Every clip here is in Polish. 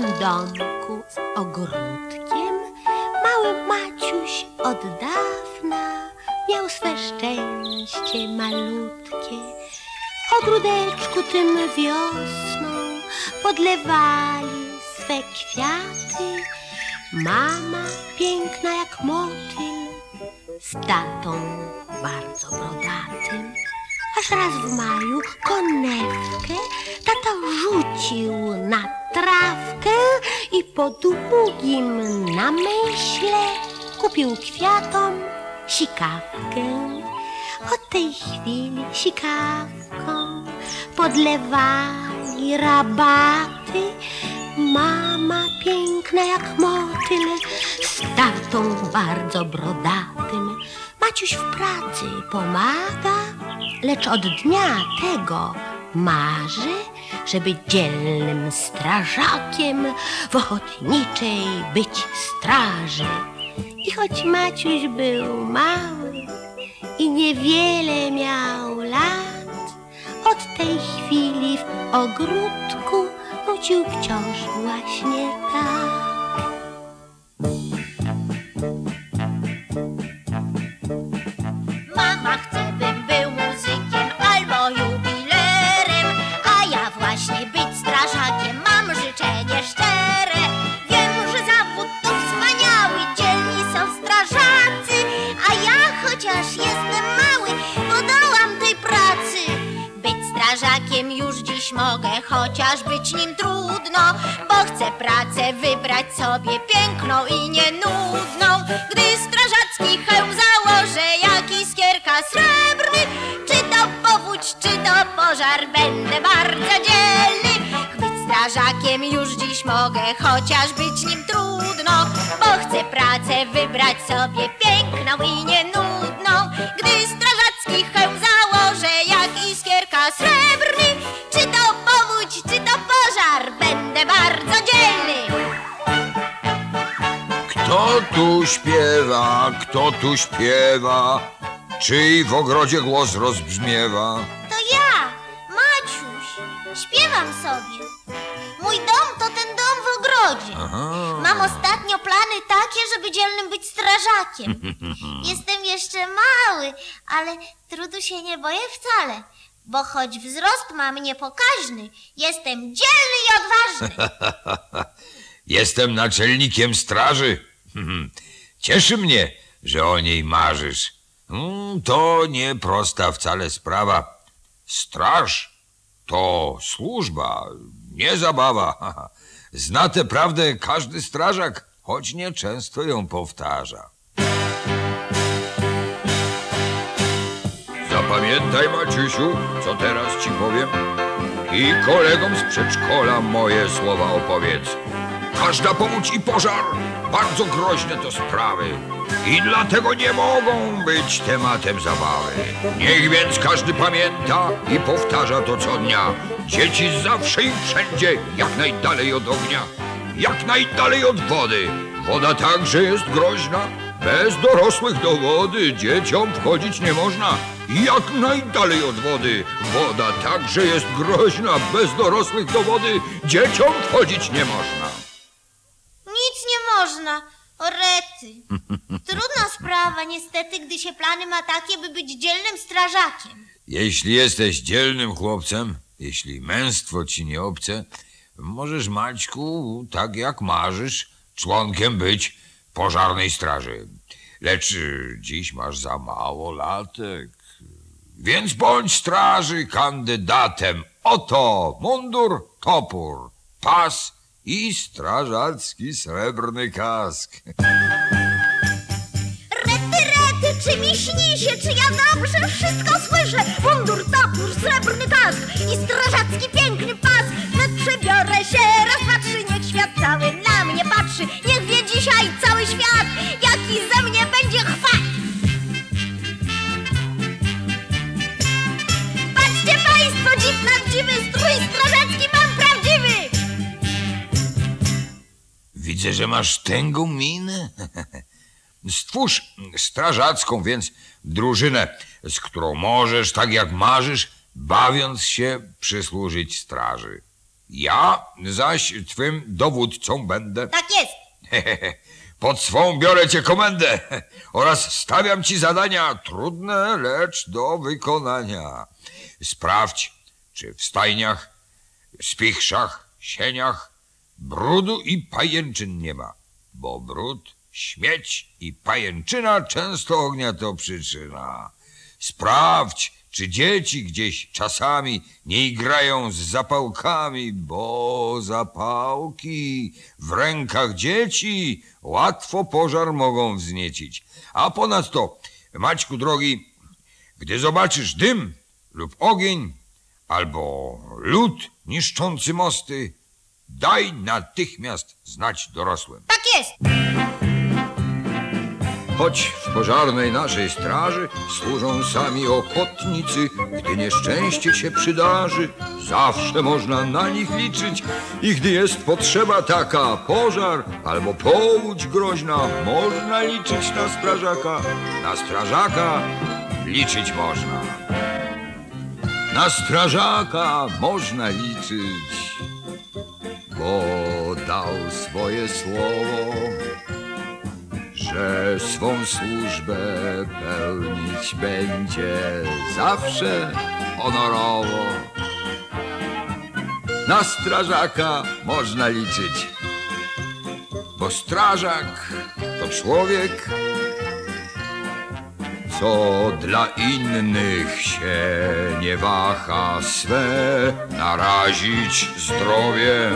małym domku z ogródkiem mały Maciuś od dawna miał swe szczęście malutkie. Ogródeczku tym wiosną podlewali swe kwiaty. Mama piękna jak motyl z tatą bardzo brodatym. Aż raz w maju konewkę tata rzucił na trawkę i po długim namyśle kupił kwiatom sikawkę. Od tej chwili sikawką podlewali rabaty. Mama piękna jak motyl z tatą bardzo brodatym. Maciuś w pracy pomaga, lecz od dnia tego marzy, żeby dzielnym strażakiem w ochotniczej być straży. I choć Maciuś był mały i niewiele miał lat, od tej chwili w ogródku nucił wciąż właśnie tak. Chociaż być nim trudno, bo chcę pracę wybrać sobie piękną i nienudną. Gdy strażacki hełm założę, jak iskierka srebrny, czy to powódź, czy to pożar, będę bardzo dzielny. Być strażakiem już dziś mogę, chociaż być nim trudno, bo chcę pracę wybrać sobie Kto tu śpiewa, kto tu śpiewa? Czyj w ogrodzie głos rozbrzmiewa? To ja, Maciuś, śpiewam sobie. Mój dom to ten dom w ogrodzie. Aha. Mam ostatnio plany takie, żeby dzielnym być strażakiem. Jestem jeszcze mały, ale trudu się nie boję wcale. Bo choć wzrost mam niepokaźny, jestem dzielny i odważny. Jestem naczelnikiem straży. Cieszy mnie, że o niej marzysz. Mm, To nie prosta wcale sprawa. Straż to służba, nie zabawa. Zna tę prawdę każdy strażak, choć nieczęsto ją powtarza. Zapamiętaj, Maciusiu, co teraz ci powiem. I kolegom z przedszkola moje słowa opowiedz. Każda powódź i pożar bardzo groźne to sprawy i dlatego nie mogą być tematem zabawy. Niech więc każdy pamięta i powtarza to co dnia. Dzieci zawsze i wszędzie jak najdalej od ognia, jak najdalej od wody. Woda także jest groźna. Bez dorosłych do wody dzieciom wchodzić nie można. Jak najdalej od wody. Woda także jest groźna. Bez dorosłych do wody dzieciom wchodzić nie można. Można. O rety. Trudna sprawa, niestety, gdy się plany ma takie, by być dzielnym strażakiem. Jeśli jesteś dzielnym chłopcem, jeśli męstwo ci nie obce, możesz, Maćku, tak jak marzysz, członkiem być pożarnej straży. Lecz y, dziś masz za mało latek. Więc bądź straży kandydatem. Oto mundur, topór, pas i strażacki srebrny kask. Rety, rety, czy mi śni się, czy ja dobrze wszystko słyszę? Mundur, topór, srebrny kask i strażacki piękny pas. Wnet przebiorę się, raz niech świat cały na mnie patrzy. Niech wie dzisiaj cały świat, jaki ze mnie będzie chwat. Patrzcie państwo, Widzę, że masz tęgą minę. Stwórz strażacką więc drużynę, z którą możesz, tak jak marzysz, bawiąc się, przysłużyć straży. Ja zaś twym dowódcą będę. Tak jest. Pod swą biorę cię komendę oraz stawiam ci zadania trudne, lecz do wykonania. Sprawdź, czy w stajniach, spichrzach, sieniach brudu i pajęczyn nie ma, bo brud, śmieć i pajęczyna często ognia to przyczyna. Sprawdź, czy dzieci gdzieś czasami nie igrają z zapałkami, bo zapałki w rękach dzieci łatwo pożar mogą wzniecić. A ponadto, Maćku drogi, gdy zobaczysz dym lub ogień albo lód niszczący mosty, daj natychmiast znać dorosłym. Tak jest. Choć w pożarnej naszej straży służą sami ochotnicy, gdy nieszczęście się przydarzy, zawsze można na nich liczyć. I gdy jest potrzeba taka, pożar albo połódź groźna, można liczyć na strażaka. Na strażaka liczyć można. Na strażaka można liczyć, bo dał swoje słowo że swą służbę pełnić będzie zawsze honorowo. Na strażaka można liczyć, bo strażak to człowiek, co dla innych się nie waha swe narazić zdrowie.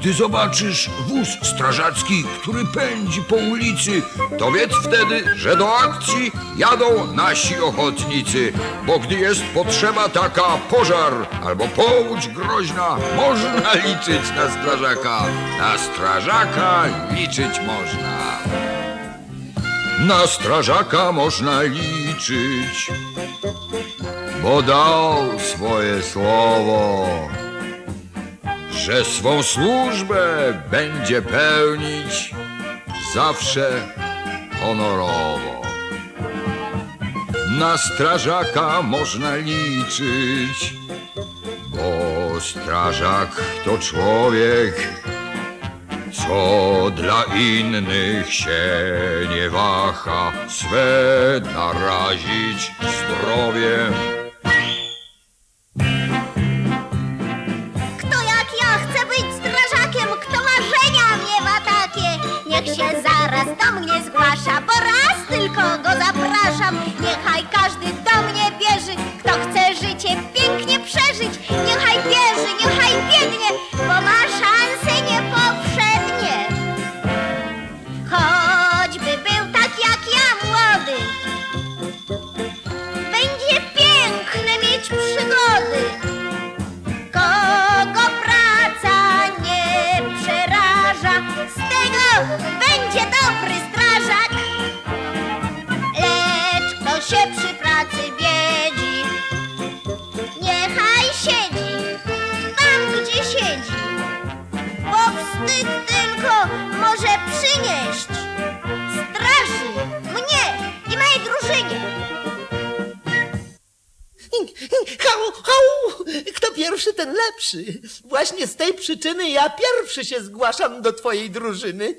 Gdy zobaczysz wóz strażacki, który pędzi po ulicy, to wiedz wtedy, że do akcji jadą nasi ochotnicy. Bo gdy jest potrzeba taka, pożar albo połódź groźna, można liczyć na strażaka. Na strażaka liczyć można. Na strażaka można liczyć, bo dał swoje słowo że swą służbę będzie pełnić zawsze honorowo. Na strażaka można liczyć, bo strażak to człowiek, co dla innych się nie waha swe narazić zdrowie. Ten lepszy. Właśnie z tej przyczyny ja pierwszy się zgłaszam do twojej drużyny.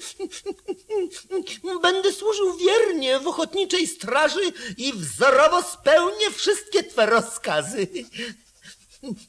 Będę służył wiernie w ochotniczej straży i wzorowo spełnię wszystkie twe rozkazy.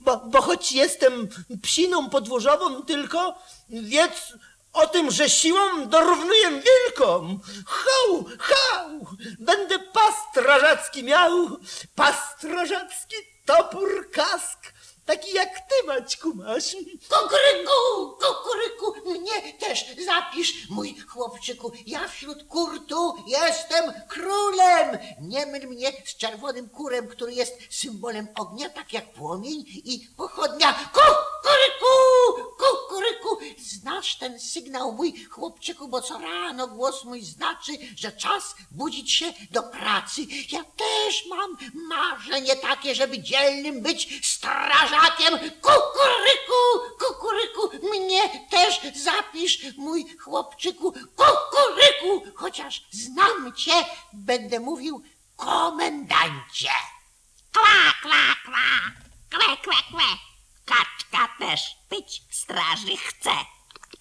Bo, bo choć jestem psiną podwórzową tylko, wiedz o tym, że siłą dorównuję wilkom. Hał, hał! Będę pas strażacki miał, pas strażacki, topór, kask, taki jak ty, Maćku, masz. Kukuryku, kukuryku, mnie też zapisz, mój chłopczyku. Ja wśród kurtu jestem królem. Nie myl mnie z czerwonym kurem, który jest symbolem ognia, tak jak płomień i pochodnia. Kukuryku, kukuryku. Znasz ten sygnał, mój chłopczyku, bo co rano głos mój znaczy, że czas budzić się do pracy. Ja też mam marzenie takie, żeby dzielnym być strażakiem. Kukuryku, kukuryku, mnie też zapisz, mój chłopczyku. Kukuryku, chociaż znam cię, będę mówił komendancie. Kla, kla, kla. Kwe, kwe, kwe. Kaczka też być straży chce.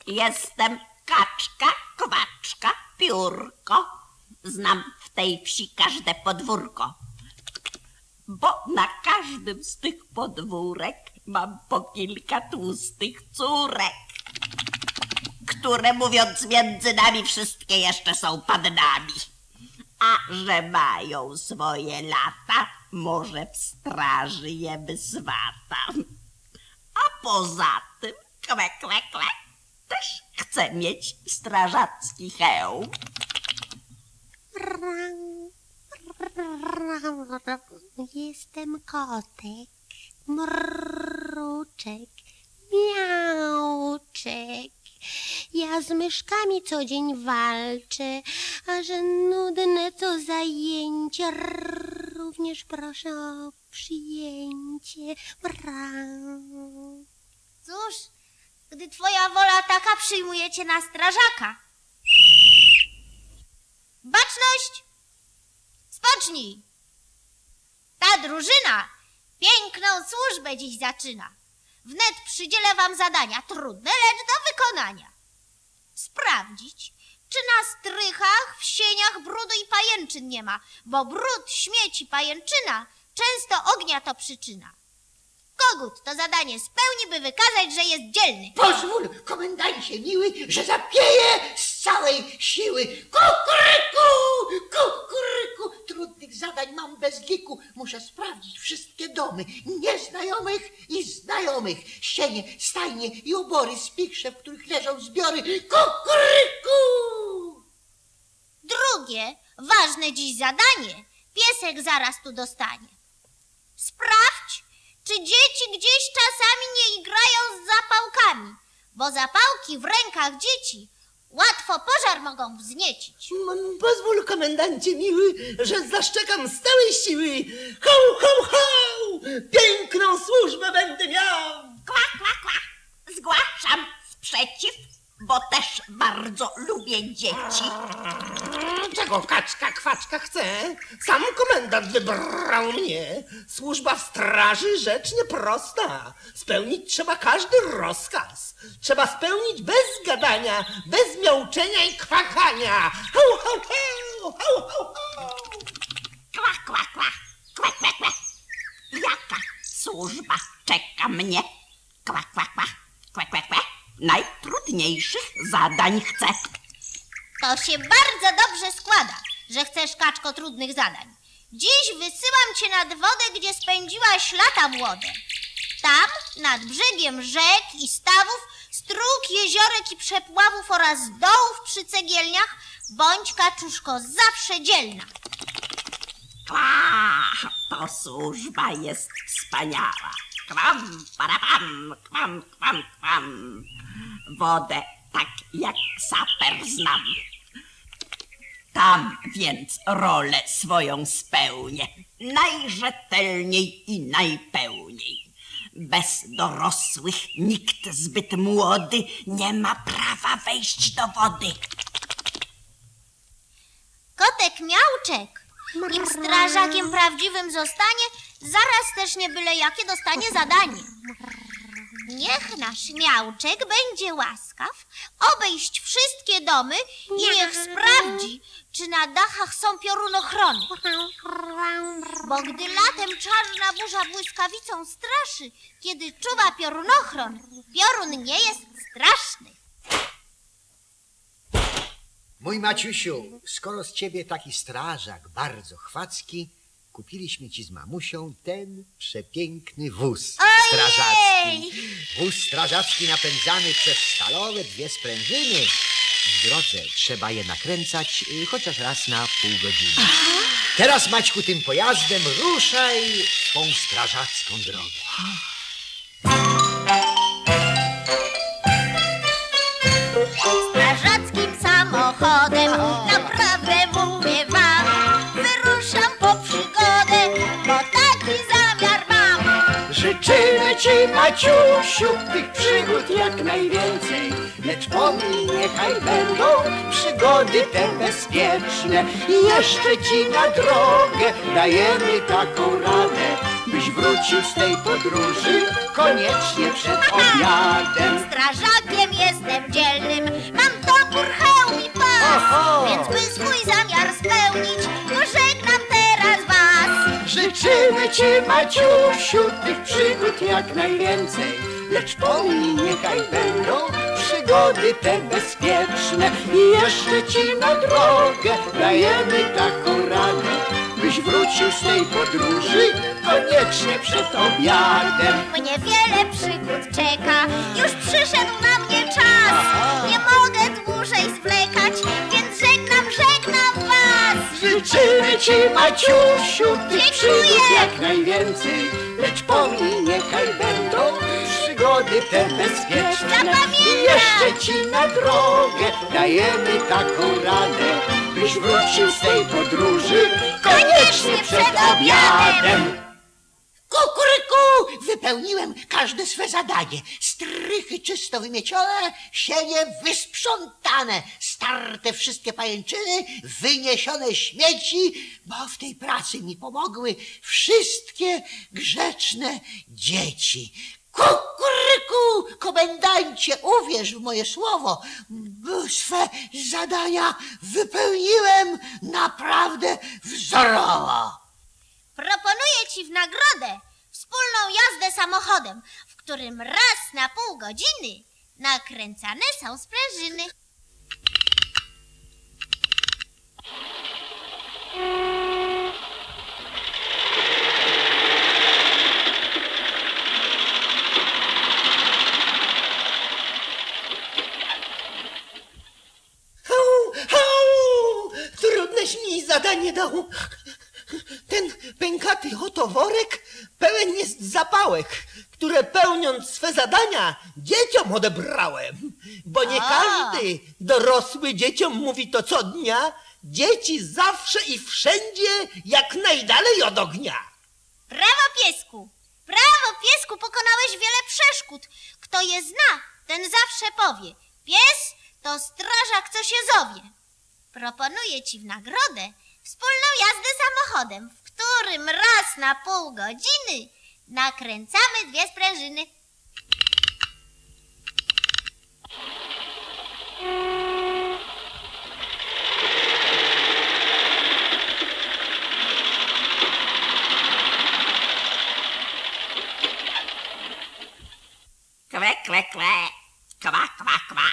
Jestem kaczka, kwaczka, piórko. Znam w tej wsi każde podwórko. Bo na każdym z tych podwórek mam po kilka tłustych córek, które mówiąc między nami wszystkie jeszcze są pannami. A że mają swoje lata, może w straży je swata. A poza tym, kwe, kwe, kwe, też chcę mieć strażacki hełm. Jestem kotek, mruczek, miauczek. Ja z myszkami co dzień walczę, a że nudne to zajęcie, również proszę o przyjęcie. Cóż, gdy twoja wola taka przyjmuje cię na strażaka. Baczność! Spocznij! Ta drużyna piękną służbę dziś zaczyna. Wnet przydzielę wam zadania, trudne, lecz do wykonania. Sprawdzić, czy na strychach, w sieniach brudu i pajęczyn nie ma, bo brud, śmieci, pajęczyna często ognia to przyczyna. Kogut to zadanie spełni, by wykazać, że jest dzielny. Pozwól, komendancie miły, że zapieję z całej siły. Kukuryku, kukuryku. Trudnych zadań mam bez liku. Muszę sprawdzić wszystkie domy nieznajomych i znajomych. Sienie, stajnie i obory, spichrze, w których leżą zbiory. Kukuryku! Drugie, ważne dziś zadanie, piesek zaraz tu dostanie. Sprawdź, gdzieś czasami nie igrają z zapałkami, bo zapałki w rękach dzieci łatwo pożar mogą wzniecić. M- Pozwól, komendancie miły, że zaszczekam z całej siły. Ho, ho, ho! Piękną służbę będę miał! Kła, kła, kła. Zgłaszam sprzeciw, bo też bardzo lubię dzieci. Czego kaczka kwaczka chce? Sam komendant wybrał mnie. Służba w straży rzecz nieprosta. Spełnić trzeba każdy rozkaz. Trzeba spełnić bez gadania, bez miauczenia i kwakania. Ho, ho, ho, ho, ho. Kła, kła, kła. Kła, kła, kła. Jaka służba czeka mnie? Kła, kła, kła. Kła, kła, kła. Najtrudniejszych zadań chcę. To się bardzo dobrze składa, że chcesz kaczko trudnych zadań. Dziś wysyłam cię nad wodę, gdzie spędziłaś lata młode. Tam, nad brzegiem rzek i stawów, stróg, jeziorek i przepławów oraz dołów przy cegielniach, bądź kaczuszko zawsze dzielna. Kła, to służba jest wspaniała. Kwam, parapam, kwam, kwam, kwam. Wodę tak jak saper znam. Tam więc rolę swoją spełnię, najrzetelniej i najpełniej. Bez dorosłych nikt zbyt młody nie ma prawa wejść do wody. Kotek miałczek, nim strażakiem prawdziwym zostanie, zaraz też nie byle jakie dostanie zadanie. Niech nasz miałczek będzie łaskaw obejść wszystkie domy i niech sprawdzi, czy na dachach są piorunochrony. Bo gdy latem czarna burza błyskawicą straszy, kiedy czuwa piorunochron, piorun nie jest straszny. Mój Maciusiu, skoro z ciebie taki strażak bardzo chwacki, kupiliśmy ci z mamusią ten przepiękny wóz strażacki. Wóz strażacki napędzany przez stalowe dwie sprężyny. W drodze trzeba je nakręcać y, chociaż raz na pół godziny. Teraz, Maćku, tym pojazdem ruszaj w tą strażacką drogę. Życzymy Ci, Maciusiu, tych przygód jak najwięcej. Lecz pomnij, niechaj będą przygody te bezpieczne. I jeszcze Ci na drogę dajemy taką radę. byś wrócił z tej podróży koniecznie przed obiadem. Strażakiem jestem dzielnym, mam topór, hełm i pas, więc by swój zamiar spełnić, Życzymy Ci, Maciusiu, tych przygód jak najwięcej. Lecz pomnij, niechaj będą przygody te bezpieczne. I jeszcze Ci na drogę dajemy taką radę, byś wrócił z tej podróży koniecznie przed obiadem. Mnie wiele przygód czeka, już przyszedł na mnie czas. Nie mogę dłużej zwlekać, Życzymy Ci, Maciusiu, tych przygód jak najwięcej. Lecz pomnij, niechaj będą przygody te bezpieczne. I jeszcze Ci na drogę dajemy taką radę, byś wrócił z tej podróży koniecznie przed obiadem. Kukuryku! Wypełniłem każde swe zadanie. Strychy czysto wymiecione, sienie wysprzątane, starte wszystkie pajęczyny, wyniesione śmieci, bo w tej pracy mi pomogły wszystkie grzeczne dzieci. Kukuryku! Komendancie, uwierz w moje słowo, swe zadania wypełniłem naprawdę wzorowo. Proponuję ci w nagrodę wspólną jazdę samochodem, w którym raz na pół godziny nakręcane są sprężyny. Hau, hau! Trudneś mi zadanie dał. Pękaty oto worek pełen jest zapałek, które pełniąc swe zadania dzieciom odebrałem. Bo nie A. każdy dorosły dzieciom mówi to co dnia, dzieci zawsze i wszędzie jak najdalej od ognia. Brawo piesku! Brawo piesku, pokonałeś wiele przeszkód. Kto je zna, ten zawsze powie. Pies to strażak, co się zowie. Proponuję ci w nagrodę wspólną jazdę samochodem, którym raz na pół godziny nakręcamy dwie sprężyny. Kwe, kwe, kwe, kwa, kwa, kwa.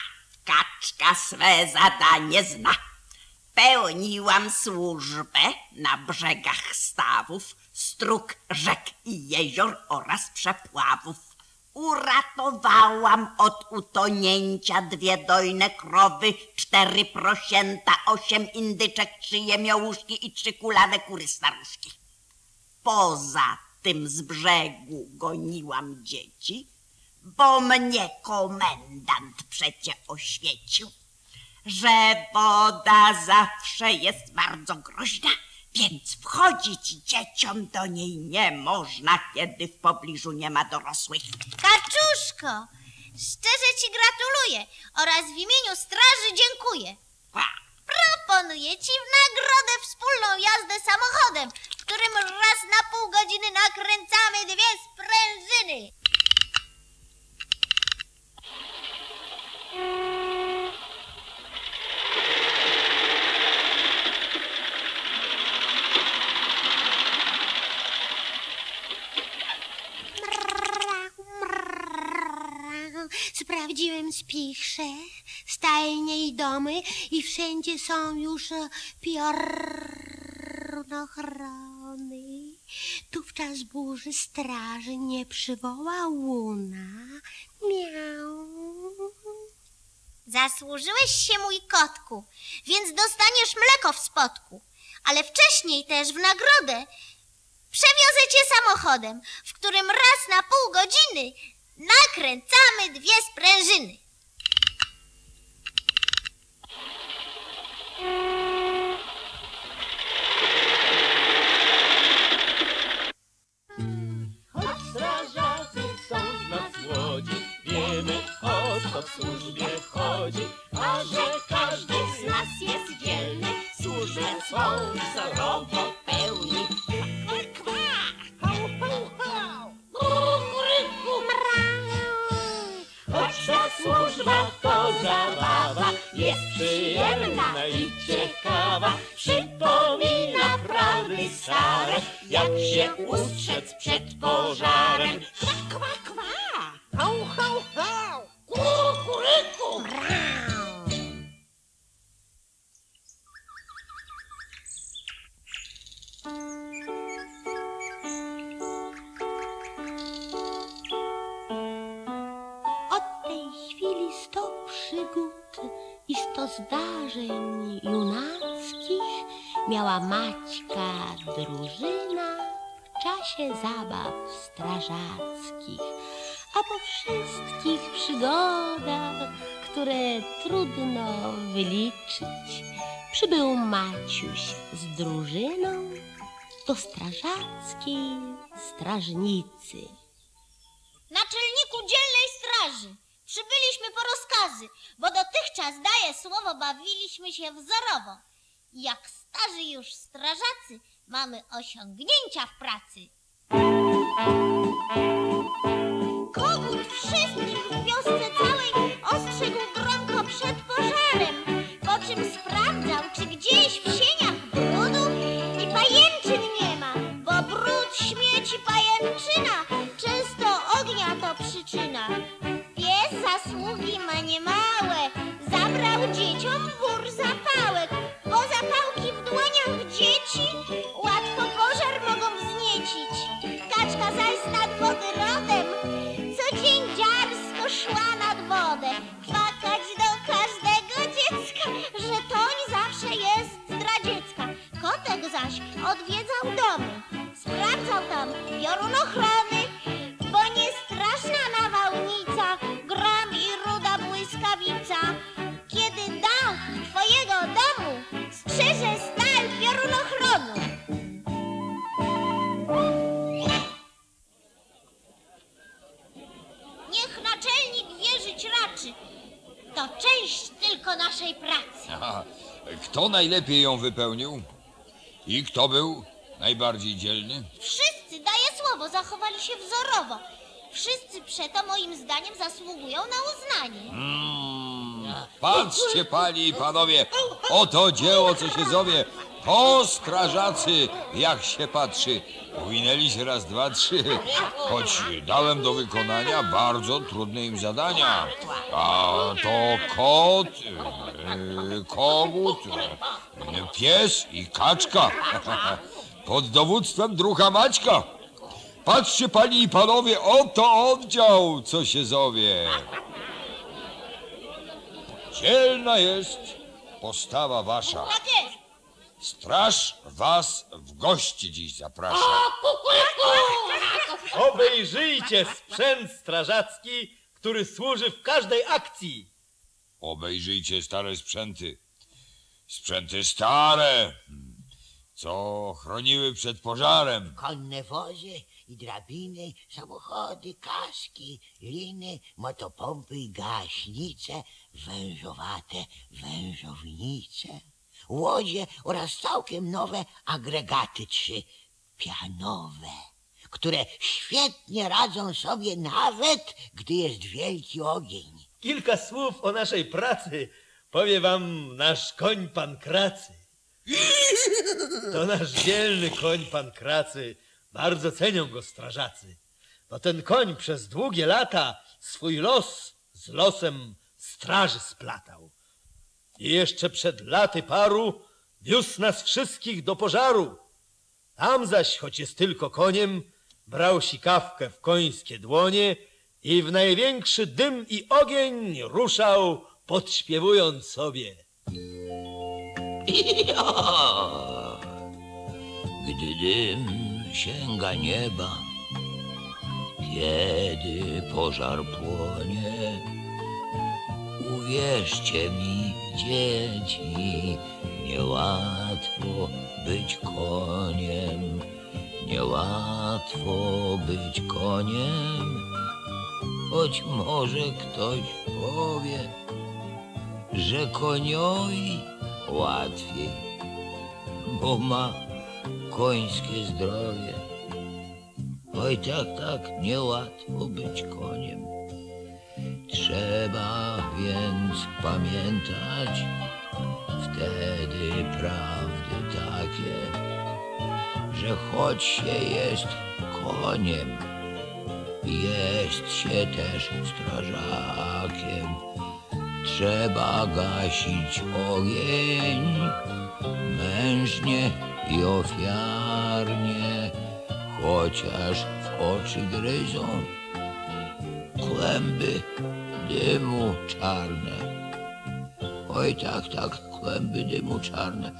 Kaczka swe zadanie zna. Pełniłam służbę na brzegach stawów, stróg rzek i jezior oraz przepławów. Uratowałam od utonięcia dwie dojne krowy, cztery prosięta, osiem indyczek, trzy jemiołuszki i trzy kulane kury staruszki. Poza tym z brzegu goniłam dzieci, bo mnie komendant przecie oświecił, że woda zawsze jest bardzo groźna, więc wchodzić dzieciom do niej nie można, kiedy w pobliżu nie ma dorosłych. Kaczuszko, szczerze ci gratuluję oraz w imieniu straży dziękuję. Proponuję ci w nagrodę wspólną jazdę samochodem, w którym raz na pół godziny nakręcamy dwie sprężyny. Sprawdziłem spichrzę, stajnie i domy i wszędzie są już e, piornochrony. Tu w czas burzy straży nie przywoła łuna. Miau. Zasłużyłeś się, mój kotku, więc dostaniesz mleko w spodku. Ale wcześniej też w nagrodę przewiozę cię samochodem, w którym raz na pół godziny nakręcamy dwie sprężyny. Strażacy są nas młodzi, wiemy o co w służbie chodzi. A że każdy z nas jest dzielny, służbę swą zabawa to zabawa jest przyjemna i ciekawa. Przypomina prawdy stare, jak się ustrzec przed pożarem. Kwa, kwa, kwa! Au, hau, hau! Kukuryku! Mrau! I sto zdarzeń junackich miała Maćka drużyna w czasie zabaw strażackich. A po wszystkich przygodach, które trudno wyliczyć, przybył Maciuś z drużyną do strażackiej strażnicy. Naczelniku dzielnej straży, przybyliśmy po rozkazy, bo dotychczas, daję słowo, bawiliśmy się wzorowo. Jak starzy już strażacy, mamy osiągnięcia w pracy. Kogut wszystkich w wiosce całej ostrzegł gromko przed pożarem, po czym sprawdzał, czy gdzieś w sieniach nad wody najlepiej ją wypełnił? I kto był najbardziej dzielny? Wszyscy, daję słowo, zachowali się wzorowo. Wszyscy przeto moim zdaniem zasługują na uznanie. Mm, patrzcie, panie i panowie, oto dzieło, co się zowie. To strażacy, jak się patrzy. Powinęli się raz, dwa, trzy. Choć dałem do wykonania bardzo trudne im zadania. A to kot, e, kogut, e, pies i kaczka. Pod dowództwem drucha Maćka. Patrzcie, panie i panowie, oto oddział, co się zowie. Dzielna jest postawa wasza. Straż was w gości dziś zaprasza. Obejrzyjcie sprzęt strażacki, który służy w każdej akcji. Obejrzyjcie stare sprzęty. Sprzęty stare, co chroniły przed pożarem. Konne wozy i drabiny, samochody, kaski, liny, motopompy i gaśnice, wężowate wężownice, łodzie oraz całkiem nowe agregaty trzy pianowe, które świetnie radzą sobie nawet, gdy jest wielki ogień. Kilka słów o naszej pracy powie wam nasz koń pan Kracy. To nasz dzielny koń pan Kracy. Bardzo cenią go strażacy. Bo ten koń przez długie lata swój los z losem straży splatał. I jeszcze przed laty paru wiózł nas wszystkich do pożaru. Tam zaś, choć jest tylko koniem, brał sikawkę w końskie dłonie i w największy dym i ogień ruszał, podśpiewując sobie. Gdy dym sięga nieba, kiedy pożar płonie, uwierzcie mi, dzieci, niełatwo być koniem, niełatwo być koniem, choć może ktoś powie, że koniowi łatwiej, bo ma końskie zdrowie. Oj tak, tak, niełatwo być koniem. Trzeba więc pamiętać, prawdy takie, że choć się jest koniem, jest się też strażakiem. Trzeba gasić ogień mężnie i ofiarnie, chociaż w oczy gryzą kłęby dymu czarne. Oj tak, tak, kłęby dymu czarne.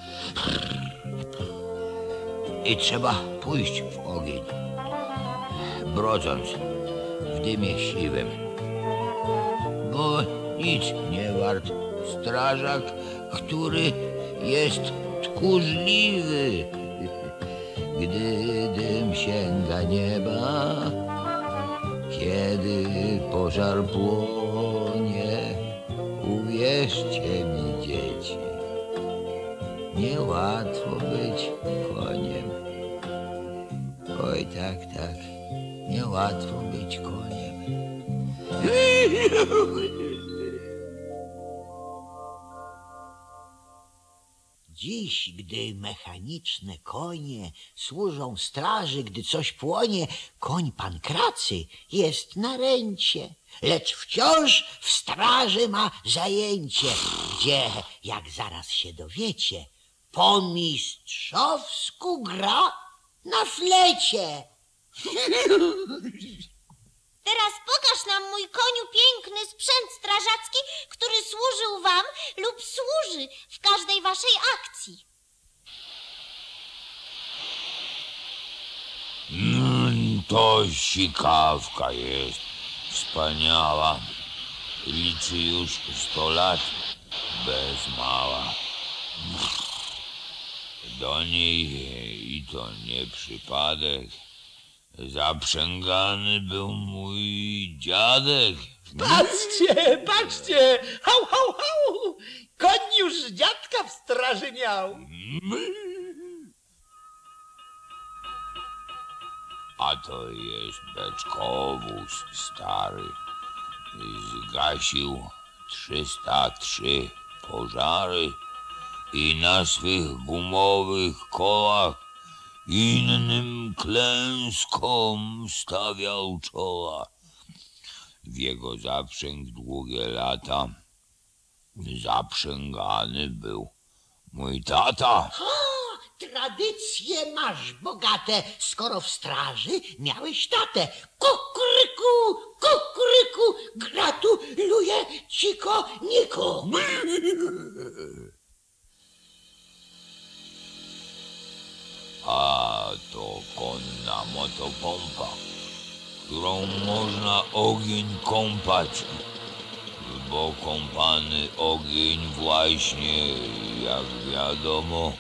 I trzeba pójść w ogień, brodząc w dymie siwym. Bo nic nie wart strażak, który jest tchórzliwy. Gdy dym sięga nieba, kiedy pożar płonie, uwierzcie mi dzieci, niełatwo być koniem. Oj tak, tak, niełatwo być koniem. gdy mechaniczne konie służą straży, gdy coś płonie, koń pankracy jest na ręcie, lecz wciąż w straży ma zajęcie, gdzie, jak zaraz się dowiecie, po mistrzowsku gra na flecie. Teraz pokaż nam, mój koniu, piękny sprzęt strażacki, który służył wam lub służy w każdej waszej akcji. Mm, To sikawka jest wspaniała. Liczy już sto lat bez mała. Do niej i to nie przypadek. Zaprzęgany był mój dziadek. Patrzcie, patrzcie! Hał, hał, hał! Koń już dziadka w straży miał. A to jest beczkowóz stary. Zgasił 303 pożary i na swych gumowych kołach innym klęskom stawiał czoła. W jego zaprzęg długie lata zaprzęgany był mój tata. Tradycje masz bogate, skoro w straży miałeś tatę. Kukuryku, kukuryku, gratuluję ci koniku. A to konna motopompa, którą można ogień kąpać, bo kąpany ogień właśnie, jak wiadomo,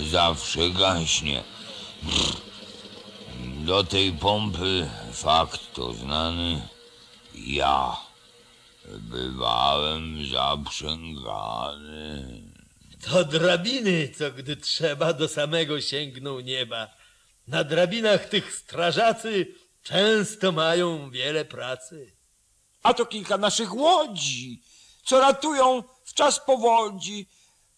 zawsze gaśnie. Do tej pompy fakt to znany, ja bywałem zaprzęgany. To drabiny, co gdy trzeba do samego sięgną nieba. Na drabinach tych strażacy często mają wiele pracy. a to kilka naszych łodzi, co ratują w czas powodzi.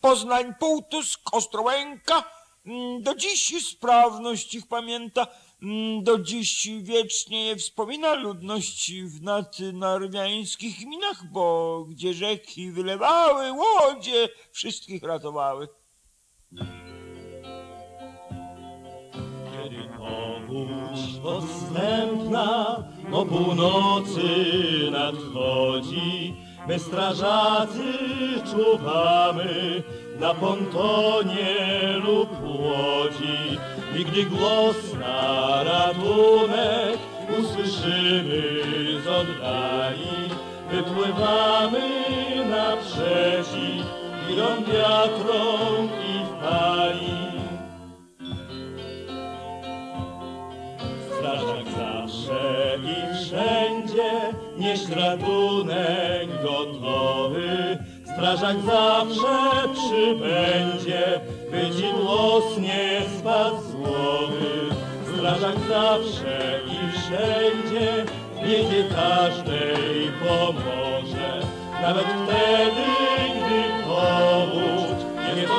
Poznań, Półtusk, Ostrołęka, mm, do dziś sprawność ich pamięta, mm, do dziś wiecznie je wspomina. Ludność w nadnarwiańskich gminach, bo gdzie rzeki wylewały, łodzie wszystkich ratowały. Kiedy powódź posępna o północy nadchodzi, my strażacy czuwamy na pontonie lub łodzi. I gdy głos na ratunek usłyszymy z oddali, wypływamy naprzeciw wirom wiatrom i. nieść ratunek gotowy. Strażak zawsze przybędzie, by ci głos nie spadł z głowy. Strażak zawsze i wszędzie w biedzie każdej pomoże. Nawet wtedy, gdy powódź jest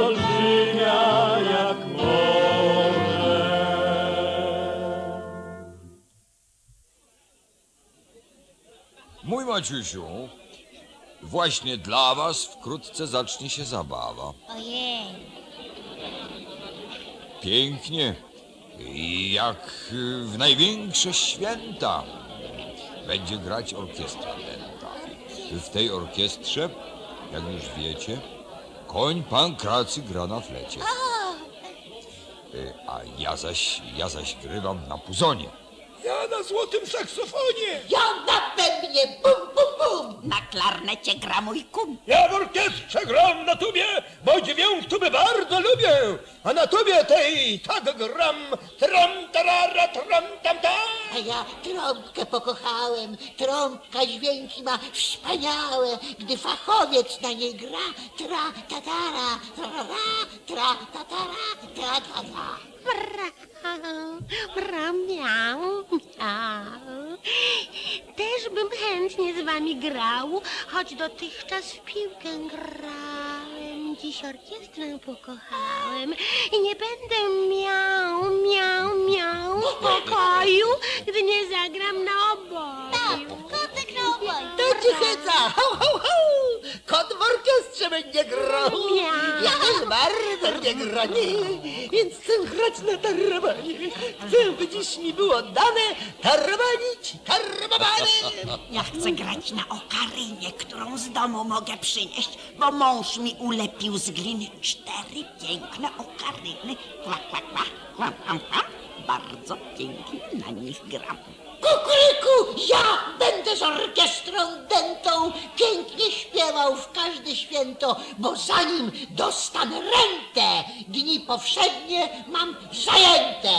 Maciusiu. Właśnie dla was wkrótce zacznie się zabawa. Ojej. Pięknie. I jak y, w największe święta będzie grać orkiestra dęta. W tej orkiestrze, jak już wiecie, koń Pankracy gra na flecie. Y, A ja zaś, ja zaś grywam na puzonie. Ja na złotym saksofonie. Ja na bębnie, bum, bum, bum. Na klarnecie gra mój kum. Ja w orkiestrze gram na tubie, bo dźwięk tuby bardzo lubię. A na tubie tej tak gram. Tram, tarara, tram, tam, tam. A ja trąbkę pokochałem. Trąbka dźwięki ma wspaniałe, gdy fachowiec na niej gra. Tra, tatara, tra, ra, tra, tatara, tra, ta, ta. Bra, bra, miau, miau. Też bym chętnie z wami grał, choć dotychczas w piłkę grałem. Dziś orkiestrę pokochałem i nie będę miał, miał, miał w pokoju, gdy nie zagram na oboju. Kotek na oboj. To ci chyca! Ho, ho, ho! Orkiestrze będzie grał! Ja też bardzo lubię granie, więc chcę grać na tarabanie. Chcę, by dziś mi było dane tarabanić, tarabany! Ja chcę grać na okarynie, którą z domu mogę przynieść, bo mąż mi ulepił z gliny cztery piękne okaryny. Kła, kła, kła, kła, kła, kła. Bardzo pięknie na nich gram. Kukuryku, ja będę z orkiestrą dętą pięknie śpiewał w każde święto, bo zanim dostanę rentę, dni powszednie mam zajęte.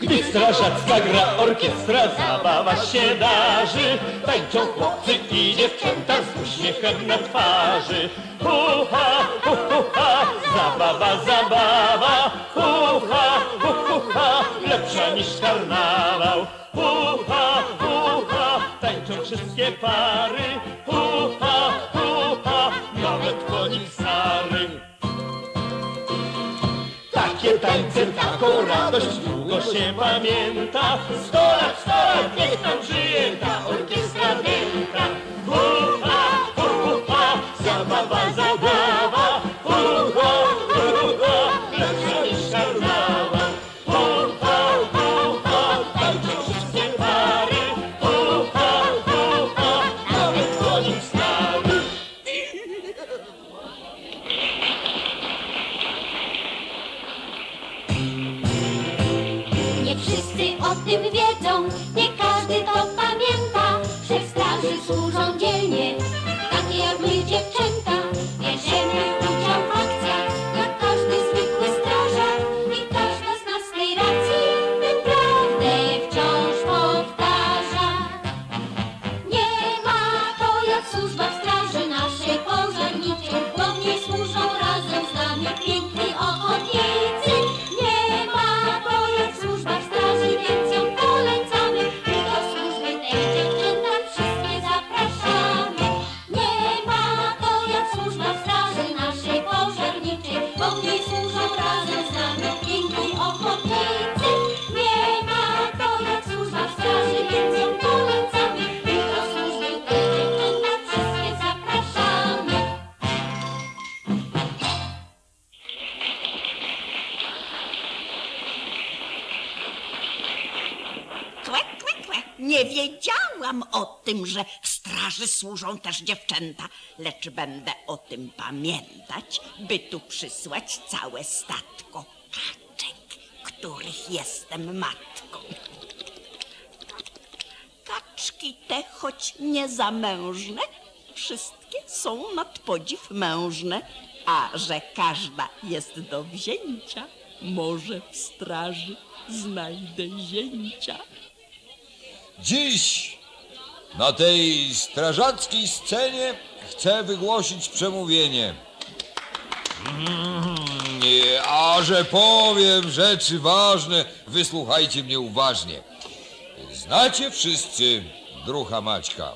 Gdy strażacka gra orkiestra, zabawa się darzy. Tańczą chłopcy i dziewczęta z uśmiechem na twarzy. Hucha, hu, hu, ha, zabawa, zabawa. Hucha, niż karnawał. Hucha, hucha, tańczą wszystkie pary. Hucha, hucha, nawet konik stary. Takie tańce, taką radość długo się pamięta. Sto lat, sto lat, niech nam żyje ta orkiestra. Straży służą też dziewczęta, lecz będę o tym pamiętać, by tu przysłać całe statko kaczek, których jestem matką. Kaczki te, choć niezamężne, wszystkie są nad podziw mężne, a że każda jest do wzięcia, może w straży znajdę zięcia. Dziś na tej strażackiej scenie chcę wygłosić przemówienie. Mm, A że powiem rzeczy ważne, wysłuchajcie mnie uważnie. Znacie wszyscy drucha Maćka.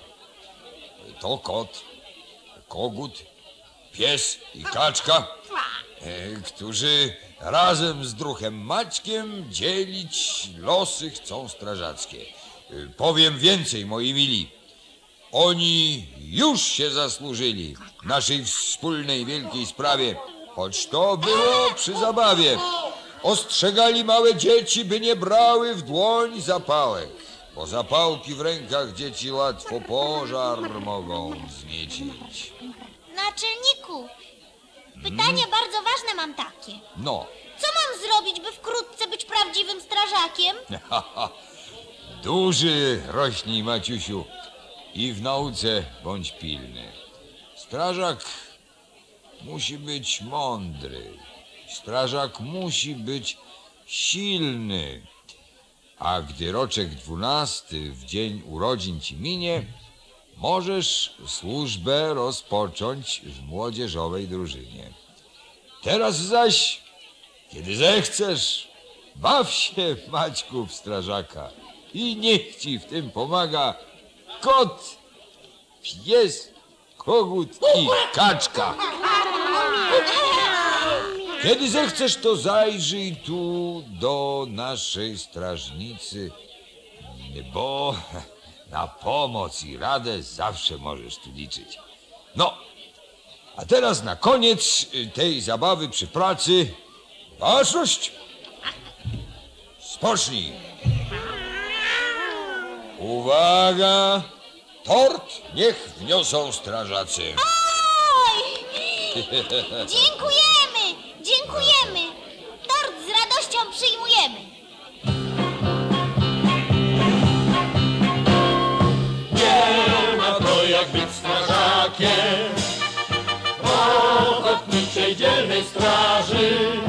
To kot, kogut, pies i kaczka, e, którzy razem z druchem Maćkiem dzielić losy chcą strażackie. Powiem więcej, moi mili. Oni już się zasłużyli naszej wspólnej wielkiej sprawie, choć to było przy zabawie. Ostrzegali małe dzieci, by nie brały w dłoń zapałek, bo zapałki w rękach dzieci łatwo pożar mogą wzniecić. Naczelniku, pytanie bardzo ważne mam takie. No, Co mam zrobić, by wkrótce być prawdziwym strażakiem? duży rośnij, Maciusiu, i w nauce bądź pilny. Strażak musi być mądry. Strażak musi być silny. A gdy roczek dwunasty w dzień urodzin ci minie, możesz służbę rozpocząć w młodzieżowej drużynie. Teraz zaś, kiedy zechcesz, baw się, Maćku, w strażaka i niech ci w tym pomaga kot, pies, kogut i kaczka. Kiedy zechcesz, to zajrzyj tu do naszej strażnicy, bo na pomoc i radę zawsze możesz tu liczyć. No, a teraz na koniec tej zabawy przy pracy, baczność, spocznij. Uwaga, tort niech wniosą strażacy. Oj! Dziękujemy! Dziękujemy! Tort z radością przyjmujemy. Nie ma to jak być strażakiem Ochotniczej dzielnej straży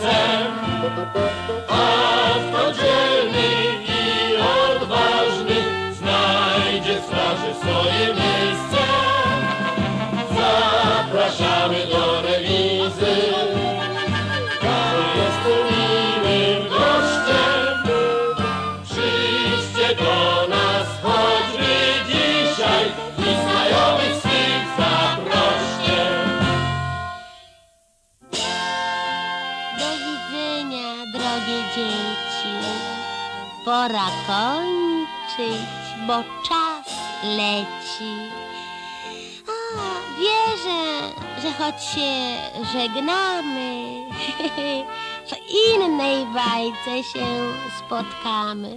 sercem, a kto dzielny i się żegnamy, w innej bajce się spotkamy.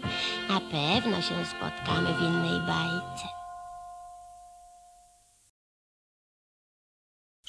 Na pewno się spotkamy w innej bajce.